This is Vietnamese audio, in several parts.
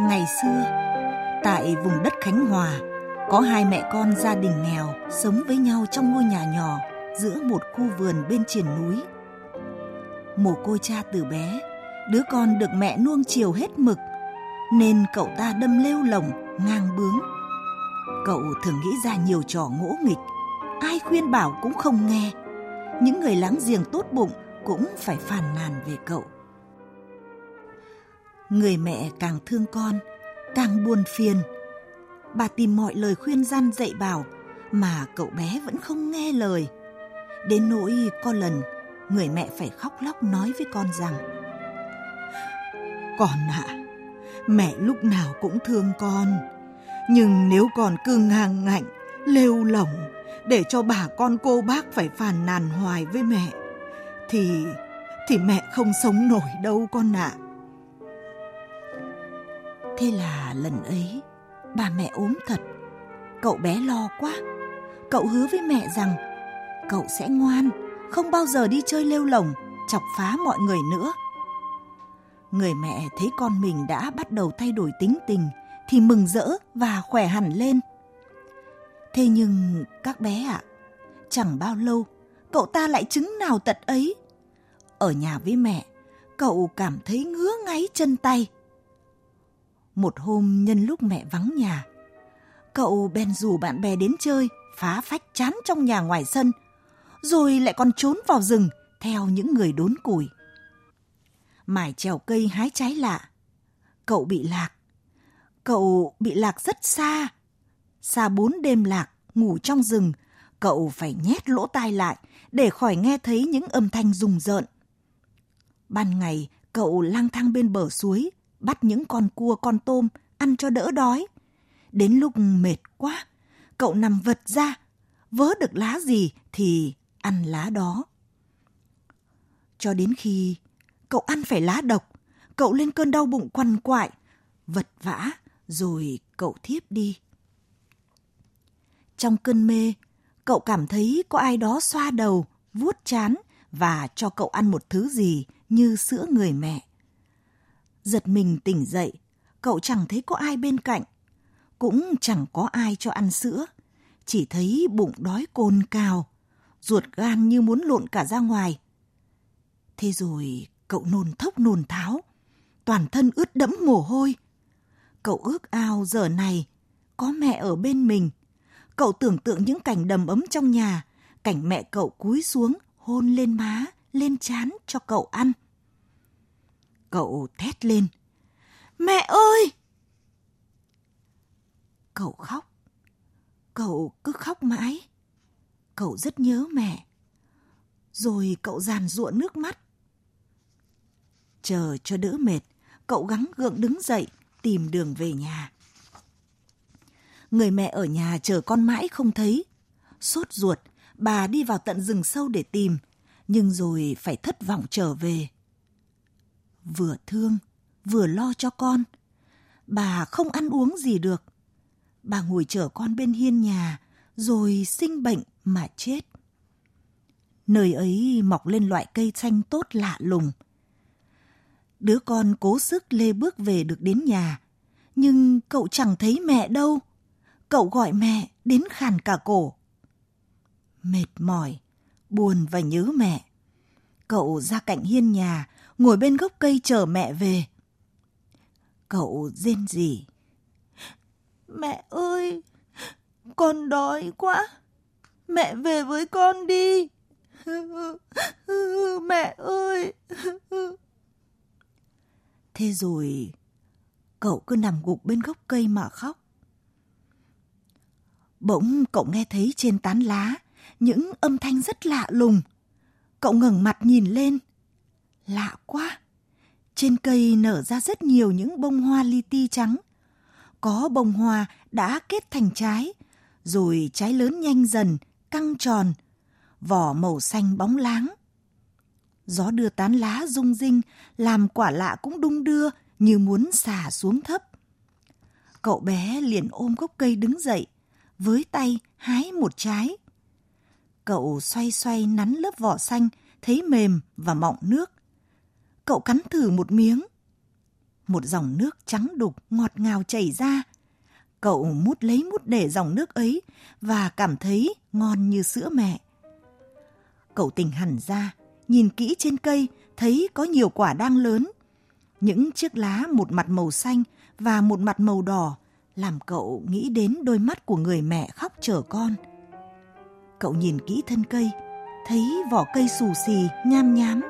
Ngày xưa, tại vùng đất Khánh Hòa, có hai mẹ con gia đình nghèo sống với nhau trong ngôi nhà nhỏ giữa một khu vườn bên triển núi. Mồ côi cha từ bé, đứa con được mẹ nuông chiều hết mực, nên cậu ta đâm lêu lồng, ngang bướng. Cậu thường nghĩ ra nhiều trò ngỗ nghịch, ai khuyên bảo cũng không nghe. Những người láng giềng tốt bụng cũng phải phàn nàn về cậu. Người mẹ càng thương con, càng buồn phiền. Bà tìm mọi lời khuyên răn dạy bảo mà cậu bé vẫn không nghe lời. Đến nỗi có lần người mẹ phải khóc lóc nói với con rằng Con ạ, à, mẹ lúc nào cũng thương con. Nhưng nếu còn cứ ngang ngạnh, lêu lỏng để cho bà con cô bác phải phàn nàn hoài với mẹ, thì thì mẹ không sống nổi đâu con ạ. À. Thế là lần ấy, bà mẹ ốm thật. Cậu bé lo quá. Cậu hứa với mẹ rằng cậu sẽ ngoan, không bao giờ đi chơi lêu lồng, chọc phá mọi người nữa. Người mẹ thấy con mình đã bắt đầu thay đổi tính tình thì mừng rỡ và khỏe hẳn lên. Thế nhưng các bé ạ, à, chẳng bao lâu cậu ta lại chứng nào tật ấy. Ở nhà với mẹ, cậu cảm thấy ngứa ngáy chân tay một hôm nhân lúc mẹ vắng nhà, cậu bèn rủ bạn bè đến chơi, phá phách chán trong nhà ngoài sân, rồi lại còn trốn vào rừng theo những người đốn củi. Mải trèo cây hái trái lạ, cậu bị lạc. Cậu bị lạc rất xa, xa bốn đêm lạc, ngủ trong rừng, cậu phải nhét lỗ tai lại để khỏi nghe thấy những âm thanh rùng rợn. Ban ngày, cậu lang thang bên bờ suối, bắt những con cua con tôm ăn cho đỡ đói. Đến lúc mệt quá, cậu nằm vật ra, vớ được lá gì thì ăn lá đó. Cho đến khi cậu ăn phải lá độc, cậu lên cơn đau bụng quằn quại, vật vã rồi cậu thiếp đi. Trong cơn mê, cậu cảm thấy có ai đó xoa đầu, vuốt chán và cho cậu ăn một thứ gì như sữa người mẹ. Giật mình tỉnh dậy, cậu chẳng thấy có ai bên cạnh, cũng chẳng có ai cho ăn sữa, chỉ thấy bụng đói cồn cào, ruột gan như muốn lộn cả ra ngoài. Thế rồi cậu nôn thốc nôn tháo, toàn thân ướt đẫm mồ hôi. Cậu ước ao giờ này có mẹ ở bên mình. Cậu tưởng tượng những cảnh đầm ấm trong nhà, cảnh mẹ cậu cúi xuống hôn lên má, lên chán cho cậu ăn. Cậu thét lên. Mẹ ơi! Cậu khóc. Cậu cứ khóc mãi. Cậu rất nhớ mẹ. Rồi cậu giàn giụa nước mắt. Chờ cho đỡ mệt, cậu gắng gượng đứng dậy, tìm đường về nhà. Người mẹ ở nhà chờ con mãi không thấy. Sốt ruột, bà đi vào tận rừng sâu để tìm, nhưng rồi phải thất vọng trở về vừa thương, vừa lo cho con. Bà không ăn uống gì được. Bà ngồi chở con bên hiên nhà, rồi sinh bệnh mà chết. Nơi ấy mọc lên loại cây xanh tốt lạ lùng. Đứa con cố sức lê bước về được đến nhà, nhưng cậu chẳng thấy mẹ đâu. Cậu gọi mẹ đến khàn cả cổ. Mệt mỏi, buồn và nhớ mẹ. Cậu ra cạnh hiên nhà, ngồi bên gốc cây chờ mẹ về. Cậu rên rỉ. Mẹ ơi, con đói quá. Mẹ về với con đi. Mẹ ơi. Thế rồi, cậu cứ nằm gục bên gốc cây mà khóc. Bỗng cậu nghe thấy trên tán lá những âm thanh rất lạ lùng. Cậu ngẩng mặt nhìn lên Lạ quá! Trên cây nở ra rất nhiều những bông hoa li ti trắng. Có bông hoa đã kết thành trái, rồi trái lớn nhanh dần, căng tròn, vỏ màu xanh bóng láng. Gió đưa tán lá rung rinh, làm quả lạ cũng đung đưa như muốn xả xuống thấp. Cậu bé liền ôm gốc cây đứng dậy, với tay hái một trái. Cậu xoay xoay nắn lớp vỏ xanh, thấy mềm và mọng nước cậu cắn thử một miếng. một dòng nước trắng đục ngọt ngào chảy ra. Cậu mút lấy mút để dòng nước ấy và cảm thấy ngon như sữa mẹ. Cậu tỉnh hẳn ra, nhìn kỹ trên cây thấy có nhiều quả đang lớn. Những chiếc lá một mặt màu xanh và một mặt màu đỏ làm cậu nghĩ đến đôi mắt của người mẹ khóc chở con. Cậu nhìn kỹ thân cây, thấy vỏ cây xù xì, nham nhám,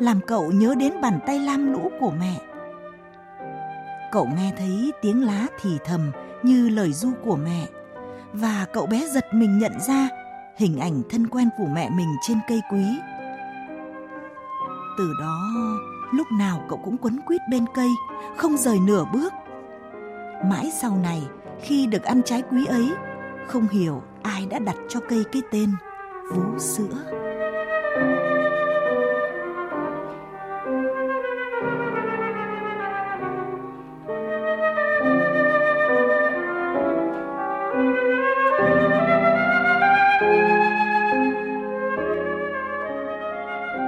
làm cậu nhớ đến bàn tay lam lũ của mẹ. Cậu nghe thấy tiếng lá thì thầm như lời du của mẹ và cậu bé giật mình nhận ra hình ảnh thân quen của mẹ mình trên cây quý. Từ đó, lúc nào cậu cũng quấn quýt bên cây, không rời nửa bước. Mãi sau này, khi được ăn trái quý ấy, không hiểu ai đã đặt cho cây cái tên vú sữa.